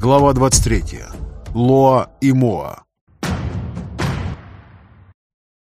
Глава 23. Лоа и Моа.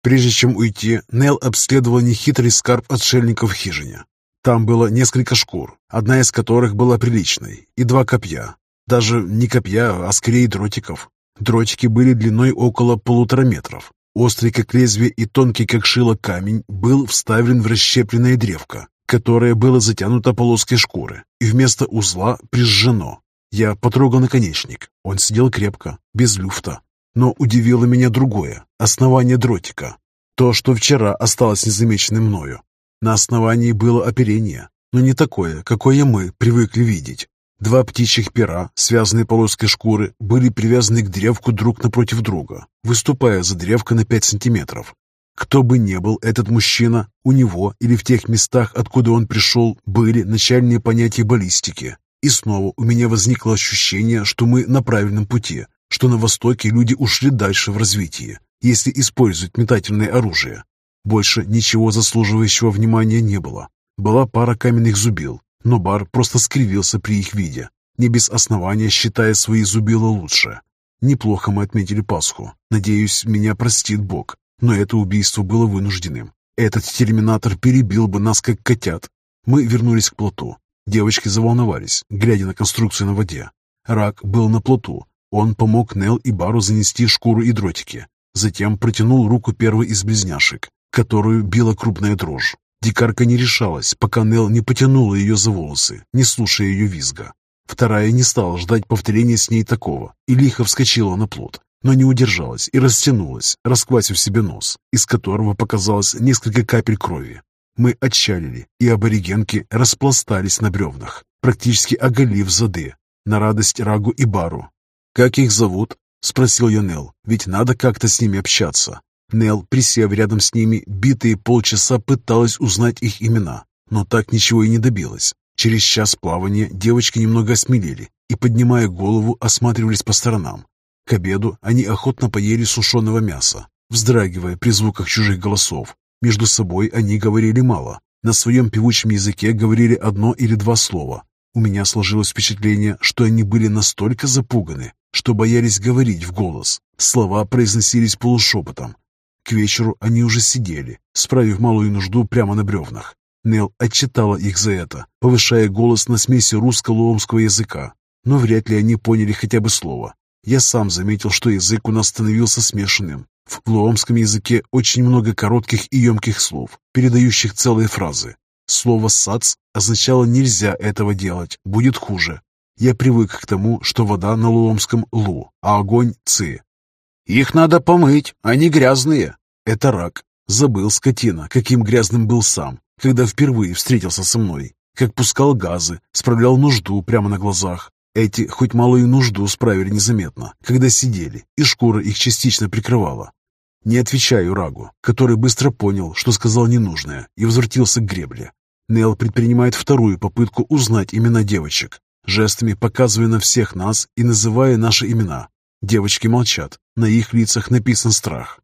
Прежде чем уйти, Нел обследовал нехитрый скарб отшельников в хижине. Там было несколько шкур, одна из которых была приличной, и два копья. Даже не копья, а скорее дротиков. Дротики были длиной около полутора метров. Острый как лезвие и тонкий как шило камень был вставлен в расщепленное древко, которое было затянуто полоской шкуры, и вместо узла прижжено. Я потрогал наконечник. Он сидел крепко, без люфта. Но удивило меня другое — основание дротика. То, что вчера осталось незамеченным мною. На основании было оперение, но не такое, какое мы привыкли видеть. Два птичьих пера, связанные полоской шкуры, были привязаны к древку друг напротив друга, выступая за древко на 5 сантиметров. Кто бы ни был этот мужчина, у него или в тех местах, откуда он пришел, были начальные понятия баллистики. И снова у меня возникло ощущение, что мы на правильном пути, что на Востоке люди ушли дальше в развитии, если используют метательное оружие. Больше ничего заслуживающего внимания не было. Была пара каменных зубил, но бар просто скривился при их виде, не без основания считая свои зубила лучше. Неплохо мы отметили Пасху. Надеюсь, меня простит Бог. Но это убийство было вынужденным. Этот терминатор перебил бы нас, как котят. Мы вернулись к плоту. Девочки заволновались, глядя на конструкцию на воде. Рак был на плоту. Он помог Нел и Бару занести шкуру и дротики. Затем протянул руку первой из близняшек, которую била крупная дрожь. Дикарка не решалась, пока Нел не потянула ее за волосы, не слушая ее визга. Вторая не стала ждать повторения с ней такого и лихо вскочила на плот, но не удержалась и растянулась, расквасив себе нос, из которого показалось несколько капель крови. Мы отчалили, и аборигенки распластались на бревнах, практически оголив зады, на радость Рагу и Бару. «Как их зовут?» — спросил я Нел, «ведь надо как-то с ними общаться». Нел, присев рядом с ними, битые полчаса пыталась узнать их имена, но так ничего и не добилась. Через час плавания девочки немного осмелели и, поднимая голову, осматривались по сторонам. К обеду они охотно поели сушеного мяса, вздрагивая при звуках чужих голосов, между собой они говорили мало. На своем певучем языке говорили одно или два слова. У меня сложилось впечатление, что они были настолько запуганы, что боялись говорить в голос. Слова произносились полушепотом. К вечеру они уже сидели, справив малую нужду прямо на бревнах. Нел отчитала их за это, повышая голос на смеси русско-лоомского языка. Но вряд ли они поняли хотя бы слово. Я сам заметил, что язык у нас становился смешанным. В луомском языке очень много коротких и емких слов, передающих целые фразы. Слово «сац» означало «нельзя этого делать, будет хуже». Я привык к тому, что вода на луомском «лу», а огонь «ци». «Их надо помыть, они грязные». Это рак. Забыл скотина, каким грязным был сам, когда впервые встретился со мной. Как пускал газы, справлял нужду прямо на глазах. Эти хоть малую нужду справили незаметно, когда сидели, и шкура их частично прикрывала. Не отвечаю Рагу, который быстро понял, что сказал ненужное, и возвратился к гребле. Нел предпринимает вторую попытку узнать имена девочек, жестами показывая на всех нас и называя наши имена. Девочки молчат, на их лицах написан страх.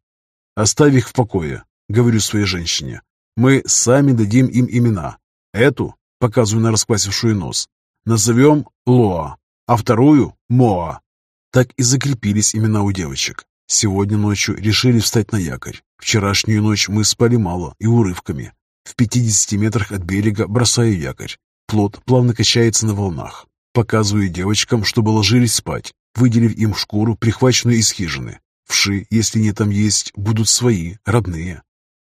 «Оставь их в покое», — говорю своей женщине. «Мы сами дадим им имена. Эту, показываю на расквасившую нос, назовем Лоа, а вторую — Моа. Так и закрепились имена у девочек. Сегодня ночью решили встать на якорь. Вчерашнюю ночь мы спали мало и урывками. В 50 метрах от берега бросаю якорь. Плот плавно качается на волнах. Показываю девочкам, чтобы ложились спать, выделив им шкуру, прихваченную из хижины. Вши, если не там есть, будут свои, родные.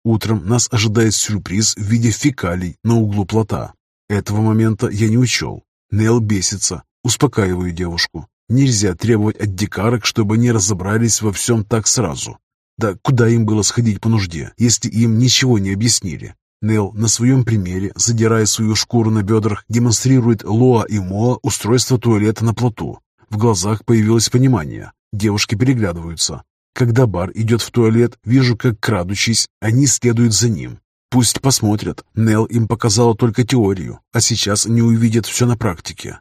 Утром нас ожидает сюрприз в виде фекалий на углу плота. Этого момента я не учел. Нел бесится, Успокаиваю девушку. Нельзя требовать от дикарок, чтобы они разобрались во всем так сразу. Да куда им было сходить по нужде, если им ничего не объяснили? Нел на своем примере, задирая свою шкуру на бедрах, демонстрирует Лоа и Моа устройство туалета на плоту. В глазах появилось понимание. Девушки переглядываются. Когда бар идет в туалет, вижу, как, крадучись, они следуют за ним. Пусть посмотрят. Нел им показала только теорию, а сейчас они увидят все на практике.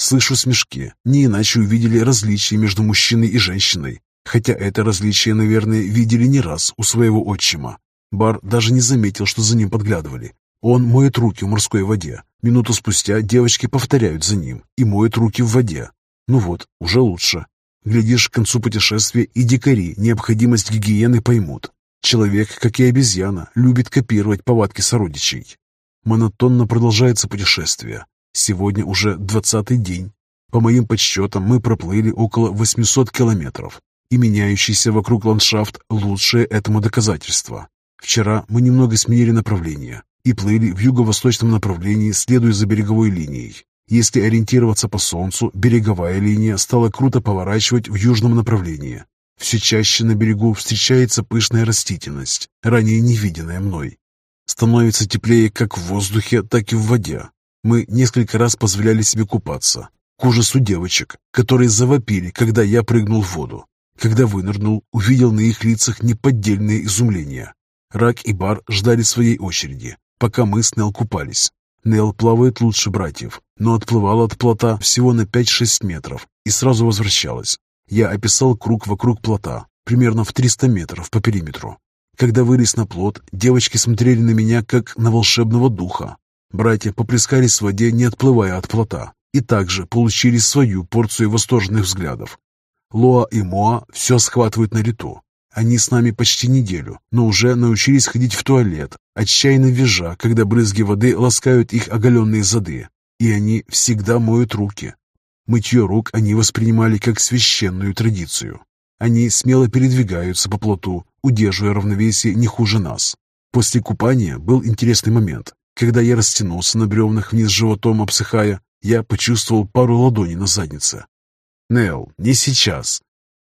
Слышу смешки. Не иначе увидели различия между мужчиной и женщиной. Хотя это различие, наверное, видели не раз у своего отчима. Бар даже не заметил, что за ним подглядывали. Он моет руки в морской воде. Минуту спустя девочки повторяют за ним и моют руки в воде. Ну вот, уже лучше. Глядишь, к концу путешествия и дикари необходимость гигиены поймут. Человек, как и обезьяна, любит копировать повадки сородичей. Монотонно продолжается путешествие. Сегодня уже двадцатый день. По моим подсчетам, мы проплыли около 800 километров, и меняющийся вокруг ландшафт – лучшее этому доказательство. Вчера мы немного сменили направление и плыли в юго-восточном направлении, следуя за береговой линией. Если ориентироваться по солнцу, береговая линия стала круто поворачивать в южном направлении. Все чаще на берегу встречается пышная растительность, ранее не виденная мной. Становится теплее как в воздухе, так и в воде. Мы несколько раз позволяли себе купаться. К ужасу девочек, которые завопили, когда я прыгнул в воду. Когда вынырнул, увидел на их лицах неподдельное изумление. Рак и Бар ждали своей очереди, пока мы с Нел купались. Нел плавает лучше братьев, но отплывала от плота всего на 5-6 метров и сразу возвращалась. Я описал круг вокруг плота, примерно в 300 метров по периметру. Когда вылез на плот, девочки смотрели на меня, как на волшебного духа. Братья поплескались в воде, не отплывая от плота, и также получили свою порцию восторженных взглядов. Лоа и Моа все схватывают на лету. Они с нами почти неделю, но уже научились ходить в туалет, отчаянно визжа, когда брызги воды ласкают их оголенные зады. И они всегда моют руки. Мытье рук они воспринимали как священную традицию. Они смело передвигаются по плоту, удерживая равновесие не хуже нас. После купания был интересный момент. Когда я растянулся на бревнах вниз животом, обсыхая, я почувствовал пару ладоней на заднице. «Нел, не сейчас!»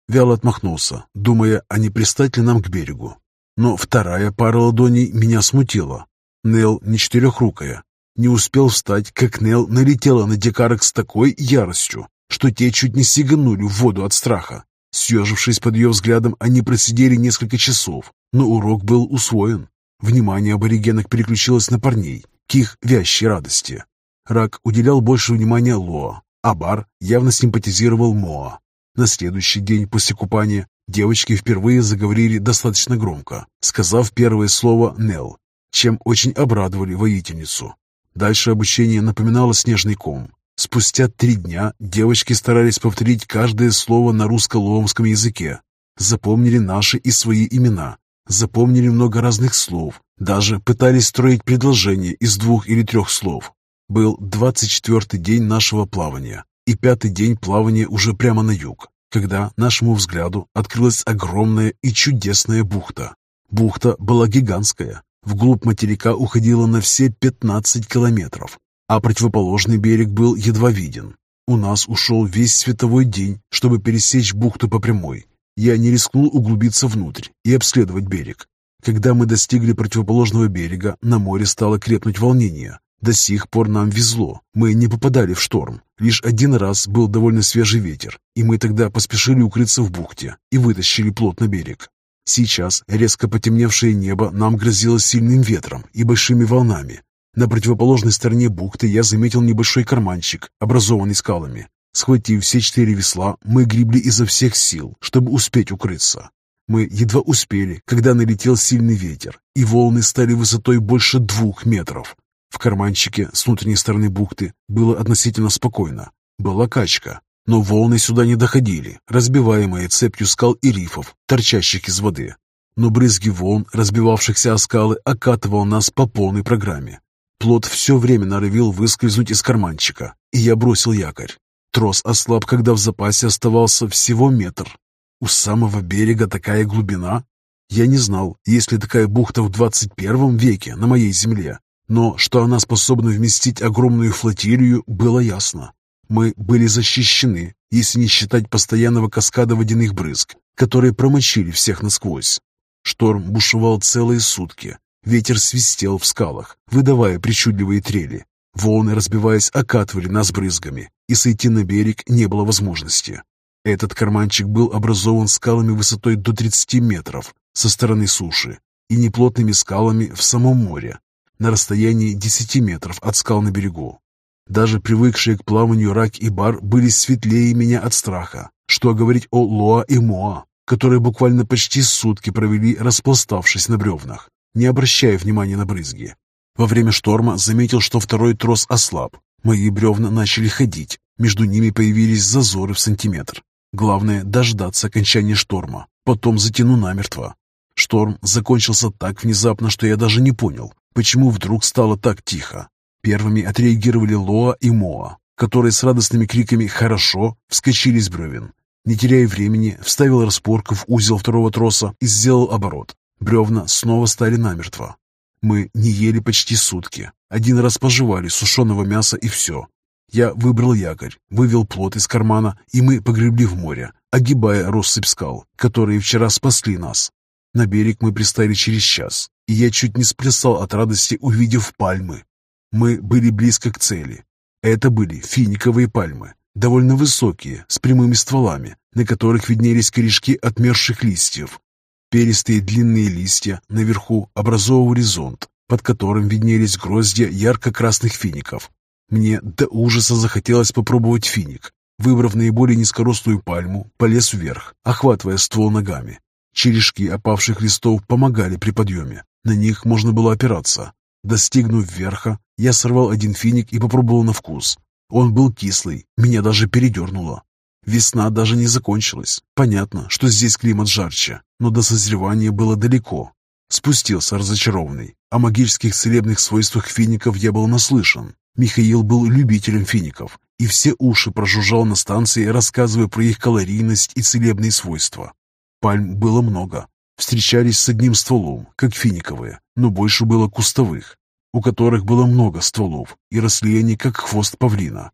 Вяло отмахнулся, думая, а не пристать ли нам к берегу. Но вторая пара ладоней меня смутила. Нел не четырехрукая. Не успел встать, как Нел налетела на дикарок с такой яростью, что те чуть не сиганули в воду от страха. Съежившись под ее взглядом, они просидели несколько часов, но урок был усвоен. Внимание аборигенок переключилось на парней, к их вящей радости. Рак уделял больше внимания Лоа, Абар явно симпатизировал Моа. На следующий день после купания девочки впервые заговорили достаточно громко, сказав первое слово «Нел», чем очень обрадовали воительницу. Дальше обучение напоминало снежный ком. Спустя три дня девочки старались повторить каждое слово на русско-лоомском языке. Запомнили наши и свои имена, запомнили много разных слов, даже пытались строить предложения из двух или трех слов. Был 24-й день нашего плавания и пятый день плавания уже прямо на юг, когда нашему взгляду открылась огромная и чудесная бухта. Бухта была гигантская, вглубь материка уходила на все 15 километров, а противоположный берег был едва виден. У нас ушел весь световой день, чтобы пересечь бухту по прямой. Я не рискнул углубиться внутрь и обследовать берег. Когда мы достигли противоположного берега, на море стало крепнуть волнение. До сих пор нам везло, мы не попадали в шторм. Лишь один раз был довольно свежий ветер, и мы тогда поспешили укрыться в бухте и вытащили плот на берег. Сейчас резко потемневшее небо нам грозило сильным ветром и большими волнами. На противоположной стороне бухты я заметил небольшой карманчик, образованный скалами. Схватив все четыре весла, мы гребли изо всех сил, чтобы успеть укрыться. Мы едва успели, когда налетел сильный ветер, и волны стали высотой больше двух метров. В карманчике с внутренней стороны бухты было относительно спокойно. Была качка, но волны сюда не доходили, разбиваемые цепью скал и рифов, торчащих из воды. Но брызги волн, разбивавшихся о скалы, окатывал нас по полной программе. Плот все время норовил выскользнуть из карманчика, и я бросил якорь. Трос ослаб, когда в запасе оставался всего метр. У самого берега такая глубина? Я не знал, есть ли такая бухта в 21 веке на моей земле, но что она способна вместить огромную флотилию, было ясно. Мы были защищены, если не считать постоянного каскада водяных брызг, которые промочили всех насквозь. Шторм бушевал целые сутки. Ветер свистел в скалах, выдавая причудливые трели. Волны, разбиваясь, окатывали нас брызгами, и сойти на берег не было возможности. Этот карманчик был образован скалами высотой до 30 метров со стороны суши и неплотными скалами в самом море, на расстоянии 10 метров от скал на берегу. Даже привыкшие к плаванию Рак и Бар были светлее меня от страха, что говорить о Лоа и Моа, которые буквально почти сутки провели, распластавшись на бревнах, не обращая внимания на брызги. Во время шторма заметил, что второй трос ослаб. Мои бревна начали ходить, Между ними появились зазоры в сантиметр. Главное – дождаться окончания шторма, потом затяну намертво. Шторм закончился так внезапно, что я даже не понял, почему вдруг стало так тихо. Первыми отреагировали Лоа и Моа, которые с радостными криками «Хорошо!» вскочили с бревен. Не теряя времени, вставил распорку в узел второго троса и сделал оборот. Бревна снова стали намертво. Мы не ели почти сутки. Один раз пожевали сушеного мяса и все. Я выбрал якорь, вывел плот из кармана, и мы погребли в море, огибая россыпь скал, которые вчера спасли нас. На берег мы пристали через час, и я чуть не сплясал от радости, увидев пальмы. Мы были близко к цели. Это были финиковые пальмы, довольно высокие, с прямыми стволами, на которых виднелись корешки отмерших листьев. Перистые длинные листья наверху образовывали зонт, под которым виднелись гроздья ярко-красных фиников. Мне до ужаса захотелось попробовать финик. Выбрав наиболее низкорослую пальму, полез вверх, охватывая ствол ногами. Черешки опавших листов помогали при подъеме. На них можно было опираться. Достигнув верха, я сорвал один финик и попробовал на вкус. Он был кислый, меня даже передернуло. Весна даже не закончилась. Понятно, что здесь климат жарче, но до созревания было далеко. Спустился разочарованный. О магических целебных свойствах фиников я был наслышан. Михаил был любителем фиников, и все уши прожужжал на станции, рассказывая про их калорийность и целебные свойства. Пальм было много. Встречались с одним стволом, как финиковые, но больше было кустовых, у которых было много стволов, и росли они, как хвост павлина.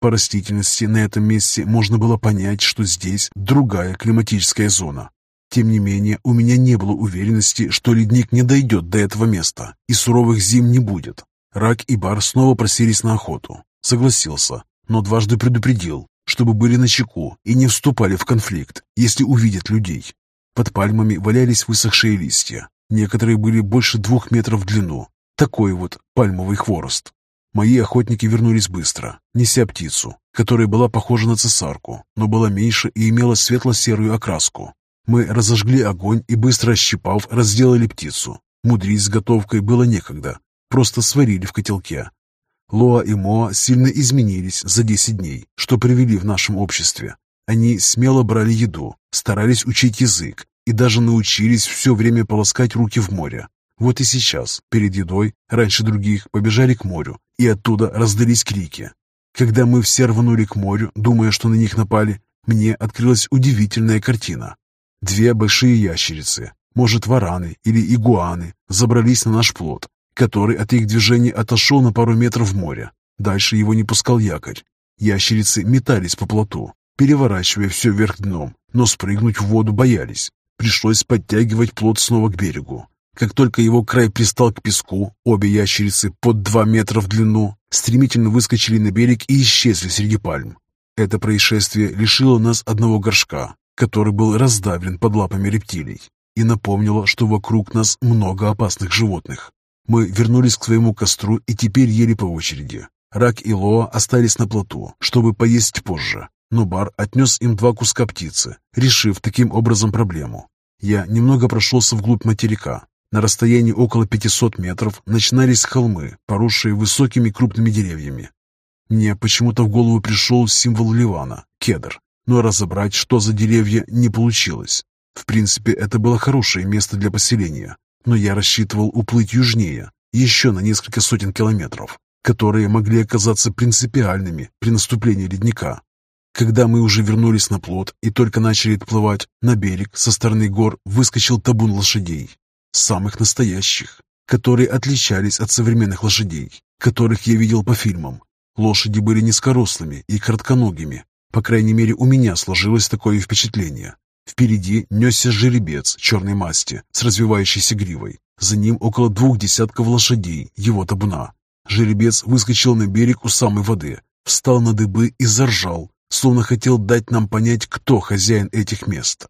По растительности на этом месте можно было понять, что здесь другая климатическая зона. Тем не менее, у меня не было уверенности, что ледник не дойдет до этого места, и суровых зим не будет. Рак и Бар снова просились на охоту. Согласился, но дважды предупредил, чтобы были начеку и не вступали в конфликт, если увидят людей. Под пальмами валялись высохшие листья. Некоторые были больше двух метров в длину. Такой вот пальмовый хворост. Мои охотники вернулись быстро, неся птицу, которая была похожа на цесарку, но была меньше и имела светло-серую окраску. Мы разожгли огонь и, быстро ощипав, разделали птицу. Мудрить с готовкой было некогда, просто сварили в котелке, Лоа и Моа сильно изменились за 10 дней, что привели в нашем обществе. Они смело брали еду, старались учить язык и даже научились все время полоскать руки в море. Вот и сейчас, перед едой, раньше других, побежали к морю, и оттуда раздались крики. Когда мы все рванули к морю, думая, что на них напали, мне открылась удивительная картина. Две большие ящерицы, может, вараны или игуаны, забрались на наш плот который от их движения отошел на пару метров в море. Дальше его не пускал якорь. Ящерицы метались по плоту, переворачивая все вверх дном, но спрыгнуть в воду боялись. Пришлось подтягивать плот снова к берегу. Как только его край пристал к песку, обе ящерицы под два метра в длину стремительно выскочили на берег и исчезли среди пальм. Это происшествие лишило нас одного горшка, который был раздавлен под лапами рептилий, и напомнило, что вокруг нас много опасных животных. Мы вернулись к своему костру и теперь ели по очереди. Рак и Лоа остались на плоту, чтобы поесть позже, но Бар отнес им два куска птицы, решив таким образом проблему. Я немного прошелся вглубь материка. На расстоянии около 500 метров начинались холмы, поросшие высокими крупными деревьями. Мне почему-то в голову пришел символ Ливана – кедр, но разобрать, что за деревья, не получилось. В принципе, это было хорошее место для поселения, но я рассчитывал уплыть южнее, еще на несколько сотен километров, которые могли оказаться принципиальными при наступлении ледника. Когда мы уже вернулись на плот и только начали отплывать, на берег со стороны гор выскочил табун лошадей, самых настоящих, которые отличались от современных лошадей, которых я видел по фильмам. Лошади были низкорослыми и коротконогими, по крайней мере у меня сложилось такое впечатление. Впереди несся жеребец черной масти с развивающейся гривой. За ним около двух десятков лошадей, его табуна. Жеребец выскочил на берег у самой воды, встал на дыбы и заржал, словно хотел дать нам понять, кто хозяин этих мест.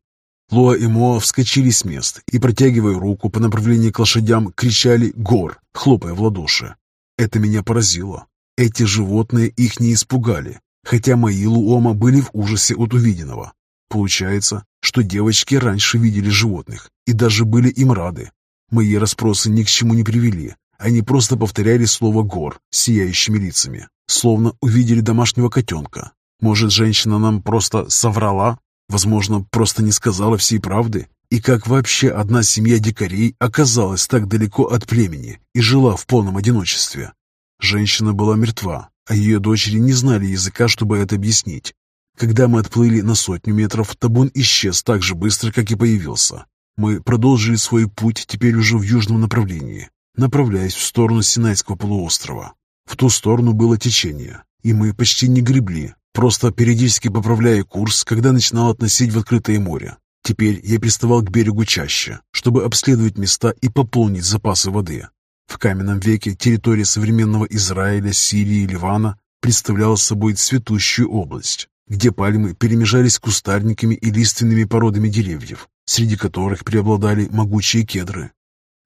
Лоа и Моа вскочили с мест и, протягивая руку по направлению к лошадям, кричали «Гор!», хлопая в ладоши. Это меня поразило. Эти животные их не испугали, хотя мои Луома были в ужасе от увиденного. Получается, что девочки раньше видели животных и даже были им рады. Мои расспросы ни к чему не привели. Они просто повторяли слово «гор» сияющими лицами, словно увидели домашнего котенка. Может, женщина нам просто соврала? Возможно, просто не сказала всей правды? И как вообще одна семья дикарей оказалась так далеко от племени и жила в полном одиночестве? Женщина была мертва, а ее дочери не знали языка, чтобы это объяснить. Когда мы отплыли на сотню метров, табун исчез так же быстро, как и появился. Мы продолжили свой путь теперь уже в южном направлении, направляясь в сторону Синайского полуострова. В ту сторону было течение, и мы почти не гребли, просто периодически поправляя курс, когда начинал относить в открытое море. Теперь я приставал к берегу чаще, чтобы обследовать места и пополнить запасы воды. В каменном веке территория современного Израиля, Сирии и Ливана представляла собой цветущую область, где пальмы перемежались кустарниками и лиственными породами деревьев, среди которых преобладали могучие кедры.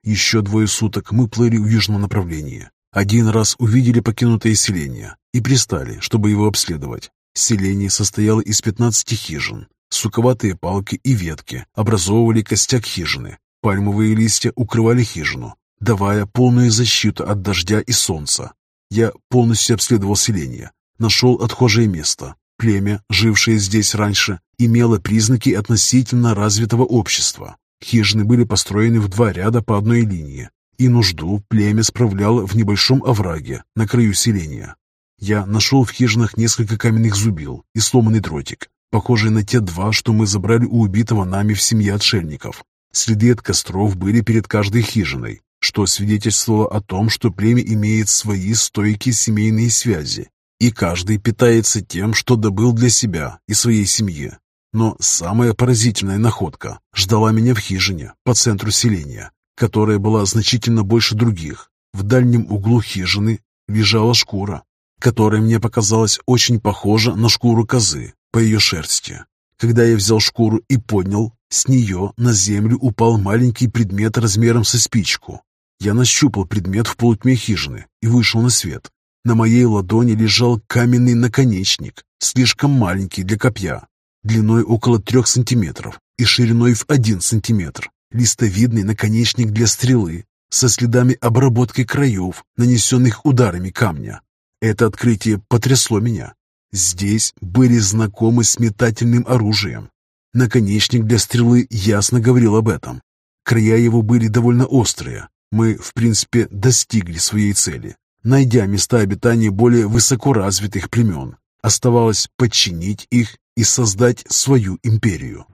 Еще двое суток мы плыли в южном направлении. Один раз увидели покинутое селение и пристали, чтобы его обследовать. Селение состояло из 15 хижин. Суковатые палки и ветки образовывали костяк хижины. Пальмовые листья укрывали хижину, давая полную защиту от дождя и солнца. Я полностью обследовал селение, нашел отхожее место, Племя, жившее здесь раньше, имело признаки относительно развитого общества. Хижины были построены в два ряда по одной линии, и нужду племя справляло в небольшом овраге на краю селения. Я нашел в хижинах несколько каменных зубил и сломанный дротик, похожий на те два, что мы забрали у убитого нами в семье отшельников. Следы от костров были перед каждой хижиной, что свидетельствовало о том, что племя имеет свои стойкие семейные связи и каждый питается тем, что добыл для себя и своей семьи. Но самая поразительная находка ждала меня в хижине по центру селения, которая была значительно больше других. В дальнем углу хижины лежала шкура, которая мне показалась очень похожа на шкуру козы по ее шерсти. Когда я взял шкуру и поднял, с нее на землю упал маленький предмет размером со спичку. Я нащупал предмет в полутьме хижины и вышел на свет. На моей ладони лежал каменный наконечник, слишком маленький для копья, длиной около трех сантиметров и шириной в один сантиметр. Листовидный наконечник для стрелы, со следами обработки краев, нанесенных ударами камня. Это открытие потрясло меня. Здесь были знакомы с метательным оружием. Наконечник для стрелы ясно говорил об этом. Края его были довольно острые. Мы, в принципе, достигли своей цели найдя места обитания более высокоразвитых племен. Оставалось подчинить их и создать свою империю.